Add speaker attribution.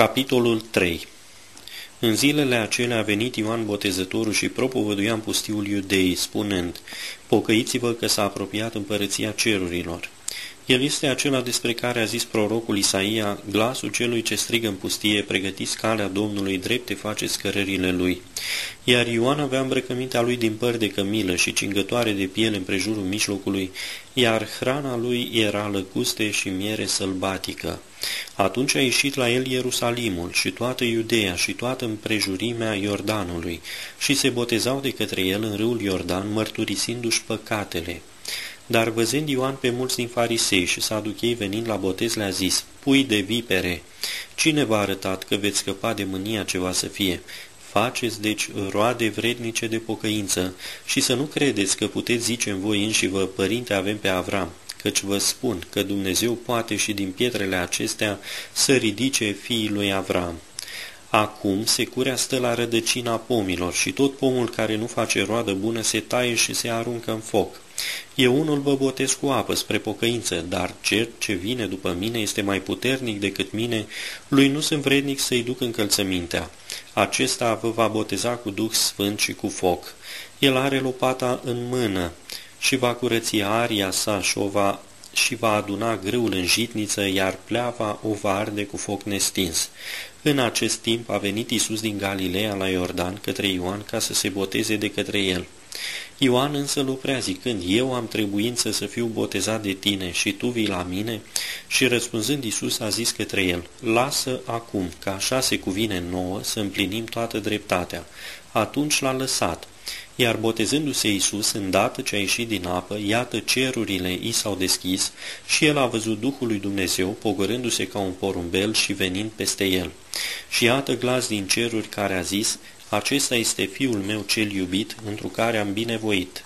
Speaker 1: Capitolul 3 În zilele acelea a venit Ioan Botezătorul și propovăduia în pustiul iudei, spunând, Pocăiți-vă că s-a apropiat împărăția cerurilor. El este acela despre care a zis prorocul Isaia, glasul celui ce strigă în pustie, pregătiți calea Domnului, drepte face scărările lui. Iar Ioan avea îmbrăcămintea lui din păr de cămilă și cingătoare de piele împrejurul mijlocului, iar hrana lui era lăcuste și miere sălbatică. Atunci a ieșit la el Ierusalimul și toată Iudeea și toată împrejurimea Iordanului și se botezau de către el în râul Iordan, mărturisindu-și păcatele. Dar văzând Ioan pe mulți din farisei și saduchei venind la botez le-a zis, Pui de vipere, cine v-a arătat că veți scăpa de mânia ce va să fie? Faceți, deci, roade vrednice de pocăință și să nu credeți că puteți zice în voi înși vă, Părinte, avem pe Avram, căci vă spun că Dumnezeu poate și din pietrele acestea să ridice fiii lui Avram. Acum securea stă la rădăcina pomilor și tot pomul care nu face roadă bună se taie și se aruncă în foc. Eu unul vă botez cu apă spre pocăință, dar cel ce vine după mine este mai puternic decât mine, lui nu sunt vrednic să-i duc încălțămintea. Acesta vă va boteza cu Duh Sfânt și cu foc. El are lopata în mână și va curăți aria sa și o va și va aduna grâul în jitniță, iar pleava o va arde cu foc nestins. În acest timp a venit Isus din Galileea la Iordan către Ioan ca să se boteze de către el. Ioan însă îl oprea zicând, Eu am trebuință să fiu botezat de tine și tu vii la mine? Și răspunzând Isus a zis către el, Lasă acum, că așa se cuvine nouă să împlinim toată dreptatea. Atunci l-a lăsat. Iar botezându-se Iisus, îndată ce a ieșit din apă, iată cerurile i s-au deschis și el a văzut Duhul lui Dumnezeu pogorându-se ca un porumbel și venind peste el. Și iată glas din ceruri care a zis, acesta este Fiul meu cel iubit, întru care am binevoit.